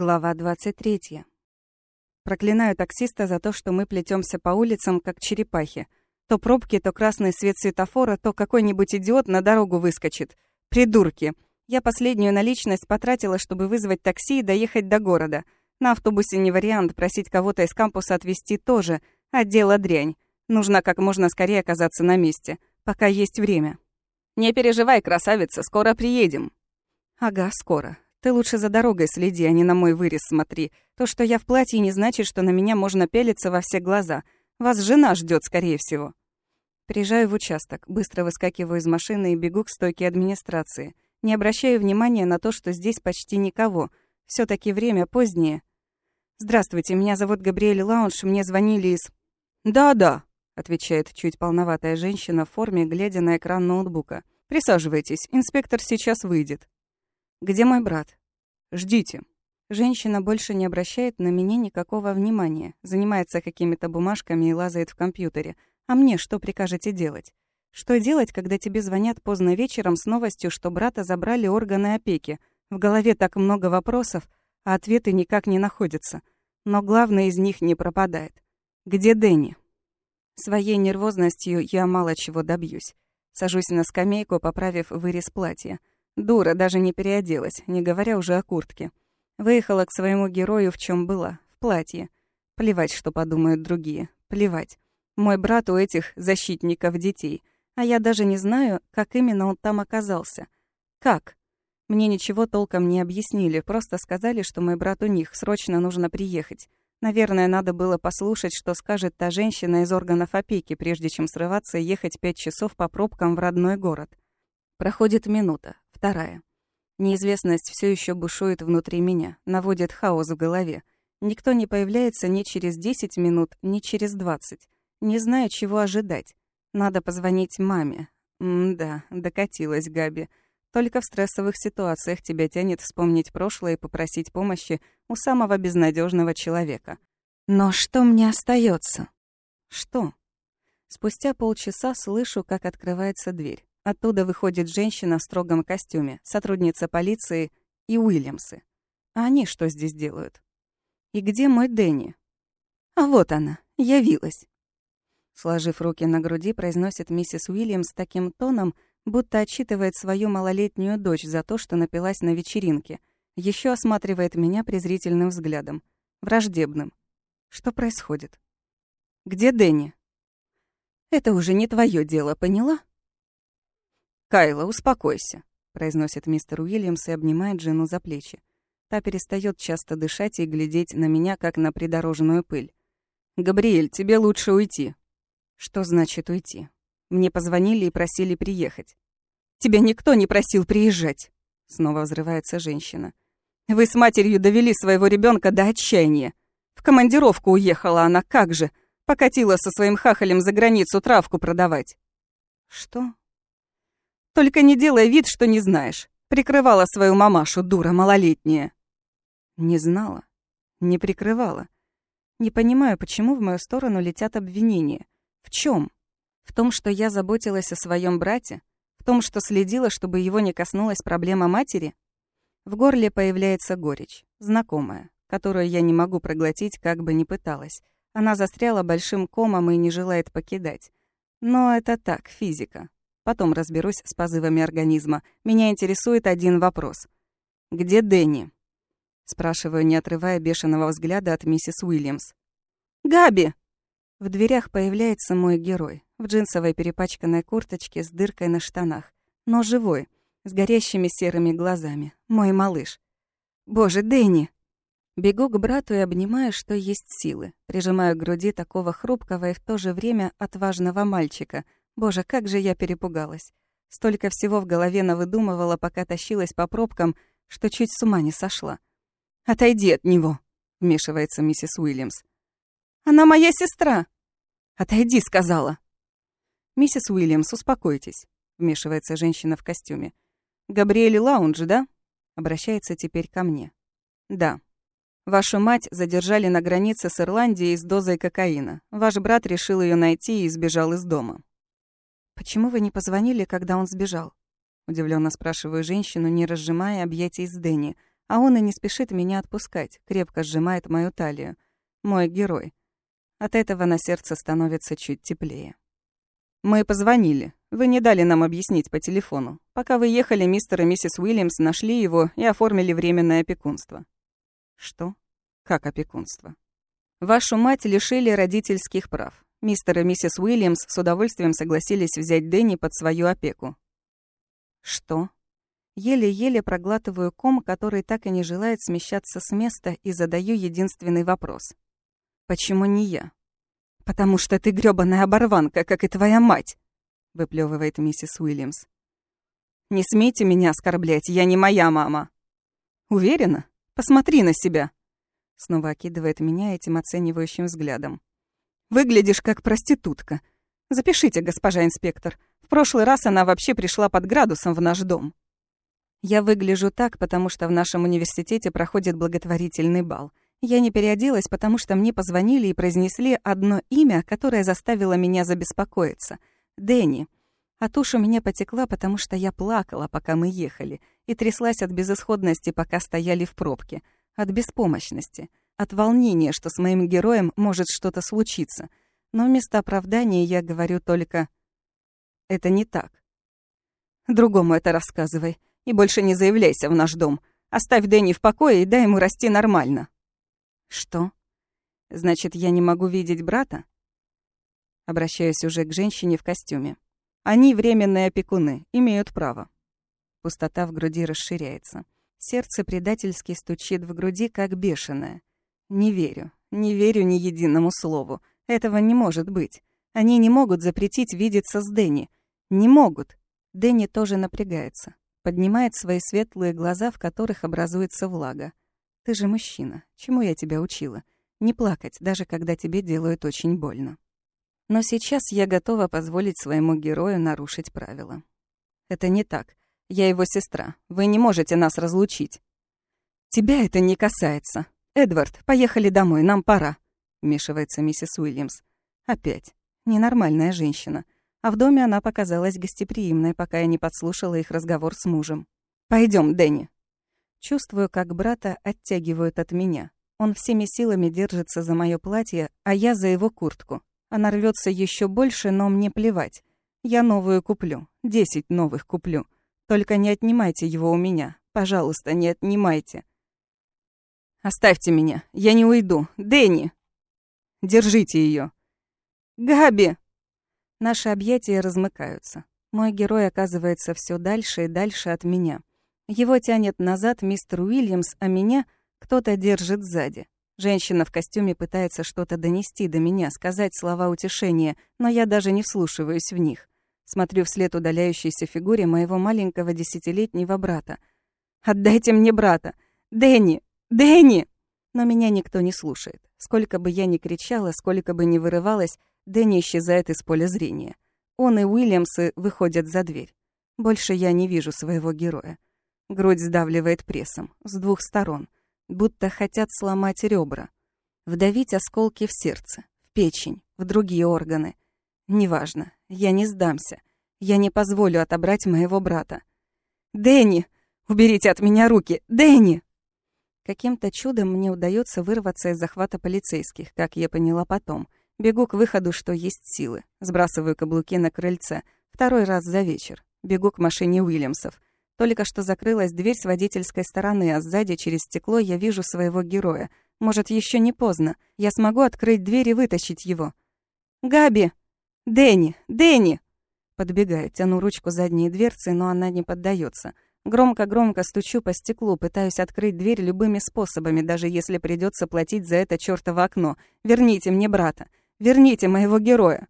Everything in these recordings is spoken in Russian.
Глава 23. Проклинаю таксиста за то, что мы плетемся по улицам, как черепахи. То пробки, то красный свет светофора, то какой-нибудь идиот на дорогу выскочит. Придурки. Я последнюю наличность потратила, чтобы вызвать такси и доехать до города. На автобусе не вариант, просить кого-то из кампуса отвезти тоже. А дело дрянь. Нужно как можно скорее оказаться на месте, пока есть время. «Не переживай, красавица, скоро приедем». «Ага, скоро. Ты лучше за дорогой следи, а не на мой вырез смотри. То, что я в платье, не значит, что на меня можно пелиться во все глаза. Вас жена ждет, скорее всего. Приезжаю в участок, быстро выскакиваю из машины и бегу к стойке администрации. Не обращаю внимания на то, что здесь почти никого. все таки время позднее. «Здравствуйте, меня зовут Габриэль Лаунж, мне звонили из...» «Да-да», — отвечает чуть полноватая женщина в форме, глядя на экран ноутбука. «Присаживайтесь, инспектор сейчас выйдет». «Где мой брат?» «Ждите». Женщина больше не обращает на меня никакого внимания, занимается какими-то бумажками и лазает в компьютере. А мне что прикажете делать? Что делать, когда тебе звонят поздно вечером с новостью, что брата забрали органы опеки? В голове так много вопросов, а ответы никак не находятся. Но главное из них не пропадает. Где Дэнни? Своей нервозностью я мало чего добьюсь. Сажусь на скамейку, поправив вырез платья. Дура, даже не переоделась, не говоря уже о куртке. Выехала к своему герою в чем была, в платье. Плевать, что подумают другие. Плевать. Мой брат у этих защитников детей. А я даже не знаю, как именно он там оказался. Как? Мне ничего толком не объяснили, просто сказали, что мой брат у них, срочно нужно приехать. Наверное, надо было послушать, что скажет та женщина из органов опеки, прежде чем срываться и ехать пять часов по пробкам в родной город. Проходит минута, вторая. Неизвестность все еще бушует внутри меня, наводит хаос в голове. Никто не появляется ни через 10 минут, ни через 20. Не знаю, чего ожидать. Надо позвонить маме. М-да, докатилась Габи. Только в стрессовых ситуациях тебя тянет вспомнить прошлое и попросить помощи у самого безнадежного человека. Но что мне остается? Что? Спустя полчаса слышу, как открывается дверь. Оттуда выходит женщина в строгом костюме, сотрудница полиции и Уильямсы. А они что здесь делают? И где мой Дэнни? А вот она, явилась. Сложив руки на груди, произносит миссис Уильямс таким тоном, будто отчитывает свою малолетнюю дочь за то, что напилась на вечеринке. Еще осматривает меня презрительным взглядом. Враждебным. Что происходит? Где Дэнни? Это уже не твое дело, поняла? «Кайла, успокойся», — произносит мистер Уильямс и обнимает жену за плечи. Та перестает часто дышать и глядеть на меня, как на придорожную пыль. «Габриэль, тебе лучше уйти». «Что значит уйти?» Мне позвонили и просили приехать. «Тебя никто не просил приезжать», — снова взрывается женщина. «Вы с матерью довели своего ребенка до отчаяния. В командировку уехала она, как же, покатила со своим хахалем за границу травку продавать». «Что?» Только не делай вид, что не знаешь. Прикрывала свою мамашу, дура малолетняя. Не знала. Не прикрывала. Не понимаю, почему в мою сторону летят обвинения. В чем? В том, что я заботилась о своем брате? В том, что следила, чтобы его не коснулась проблема матери? В горле появляется горечь, знакомая, которую я не могу проглотить, как бы ни пыталась. Она застряла большим комом и не желает покидать. Но это так, физика. Потом разберусь с позывами организма. Меня интересует один вопрос. «Где Дэнни?» Спрашиваю, не отрывая бешеного взгляда от миссис Уильямс. «Габи!» В дверях появляется мой герой. В джинсовой перепачканной курточке с дыркой на штанах. Но живой, с горящими серыми глазами. Мой малыш. «Боже, Дэнни!» Бегу к брату и обнимаю, что есть силы. Прижимаю к груди такого хрупкого и в то же время отважного мальчика — Боже, как же я перепугалась. Столько всего в голове навыдумывала, пока тащилась по пробкам, что чуть с ума не сошла. «Отойди от него», — вмешивается миссис Уильямс. «Она моя сестра!» «Отойди», — сказала. «Миссис Уильямс, успокойтесь», — вмешивается женщина в костюме. «Габриэль Лаунж, да?» Обращается теперь ко мне. «Да. Вашу мать задержали на границе с Ирландией с дозой кокаина. Ваш брат решил ее найти и сбежал из дома. «Почему вы не позвонили, когда он сбежал?» Удивленно спрашиваю женщину, не разжимая объятий с Дэнни. А он и не спешит меня отпускать, крепко сжимает мою талию. Мой герой. От этого на сердце становится чуть теплее. «Мы позвонили. Вы не дали нам объяснить по телефону. Пока вы ехали, мистер и миссис Уильямс нашли его и оформили временное опекунство». «Что? Как опекунство?» «Вашу мать лишили родительских прав. Мистер и миссис Уильямс с удовольствием согласились взять Дэнни под свою опеку». «Что?» Еле-еле проглатываю ком, который так и не желает смещаться с места, и задаю единственный вопрос. «Почему не я?» «Потому что ты грёбаная оборванка, как и твоя мать!» — выплёвывает миссис Уильямс. «Не смейте меня оскорблять, я не моя мама!» «Уверена? Посмотри на себя!» Снова окидывает меня этим оценивающим взглядом. «Выглядишь как проститутка. Запишите, госпожа инспектор. В прошлый раз она вообще пришла под градусом в наш дом». Я выгляжу так, потому что в нашем университете проходит благотворительный бал. Я не переоделась, потому что мне позвонили и произнесли одно имя, которое заставило меня забеспокоиться. Дэнни. А тушь у меня потекла, потому что я плакала, пока мы ехали, и тряслась от безысходности, пока стояли в пробке, от беспомощности, от волнения, что с моим героем может что-то случиться. Но вместо оправдания я говорю только «Это не так». Другому это рассказывай, и больше не заявляйся в наш дом. Оставь Дэнни в покое и дай ему расти нормально. «Что? Значит, я не могу видеть брата?» Обращаюсь уже к женщине в костюме. «Они временные опекуны, имеют право». Пустота в груди расширяется. Сердце предательски стучит в груди, как бешеное. Не верю, не верю ни единому слову. Этого не может быть. Они не могут запретить видеться с Дэнни. Не могут. Дэнни тоже напрягается. Поднимает свои светлые глаза, в которых образуется влага. Ты же мужчина. Чему я тебя учила? Не плакать, даже когда тебе делают очень больно. Но сейчас я готова позволить своему герою нарушить правила. Это не так. Я его сестра. Вы не можете нас разлучить. Тебя это не касается. Эдвард, поехали домой, нам пора. Вмешивается миссис Уильямс. Опять. Ненормальная женщина. А в доме она показалась гостеприимной, пока я не подслушала их разговор с мужем. Пойдем, Дэнни. Чувствую, как брата оттягивают от меня. Он всеми силами держится за мое платье, а я за его куртку. Она рвется еще больше, но мне плевать. Я новую куплю. Десять новых куплю. Только не отнимайте его у меня. Пожалуйста, не отнимайте. Оставьте меня. Я не уйду. Дэнни! Держите ее. Габи! Наши объятия размыкаются. Мой герой оказывается все дальше и дальше от меня. Его тянет назад мистер Уильямс, а меня кто-то держит сзади. Женщина в костюме пытается что-то донести до меня, сказать слова утешения, но я даже не вслушиваюсь в них. Смотрю вслед удаляющейся фигуре моего маленького десятилетнего брата. «Отдайте мне брата! Дэнни! Дэнни!» Но меня никто не слушает. Сколько бы я ни кричала, сколько бы ни вырывалась, Дэнни исчезает из поля зрения. Он и Уильямсы выходят за дверь. Больше я не вижу своего героя. Грудь сдавливает прессом, с двух сторон, будто хотят сломать ребра. Вдавить осколки в сердце, в печень, в другие органы. Неважно, я не сдамся. Я не позволю отобрать моего брата. «Дэнни! Уберите от меня руки! Дэнни!» Каким-то чудом мне удается вырваться из захвата полицейских, как я поняла потом. Бегу к выходу, что есть силы. Сбрасываю каблуки на крыльце. Второй раз за вечер. Бегу к машине Уильямсов. Только что закрылась дверь с водительской стороны, а сзади через стекло я вижу своего героя. Может, еще не поздно. Я смогу открыть дверь и вытащить его. «Габи! Дэнни! Дэнни!» Подбегаю, тяну ручку задней дверцы, но она не поддается. Громко-громко стучу по стеклу, пытаюсь открыть дверь любыми способами, даже если придется платить за это чёртово окно. Верните мне брата! Верните моего героя!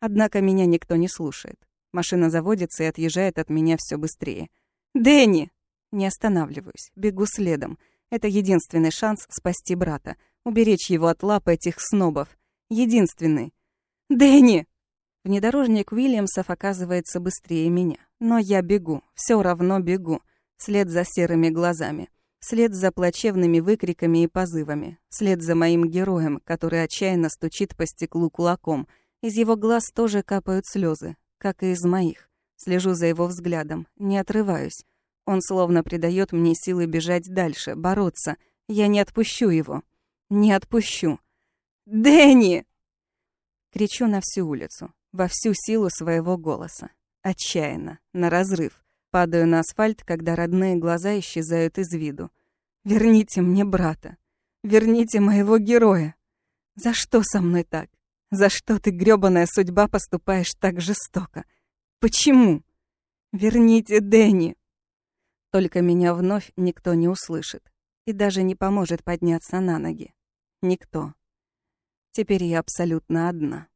Однако меня никто не слушает. Машина заводится и отъезжает от меня все быстрее. «Дэнни!» Не останавливаюсь, бегу следом. Это единственный шанс спасти брата, уберечь его от лап этих снобов. Единственный. «Дэнни!» Внедорожник Уильямсов оказывается быстрее меня. Но я бегу, все равно бегу. Вслед за серыми глазами. Вслед за плачевными выкриками и позывами. Вслед за моим героем, который отчаянно стучит по стеклу кулаком. Из его глаз тоже капают слезы, как и из моих. Слежу за его взглядом, не отрываюсь. Он словно придает мне силы бежать дальше, бороться. Я не отпущу его. Не отпущу. «Дэнни!» Кричу на всю улицу, во всю силу своего голоса. Отчаянно, на разрыв. Падаю на асфальт, когда родные глаза исчезают из виду. «Верните мне брата! Верните моего героя! За что со мной так? За что ты, грёбаная судьба, поступаешь так жестоко? Почему? Верните Дэнни!» Только меня вновь никто не услышит и даже не поможет подняться на ноги. Никто. Теперь я абсолютно одна.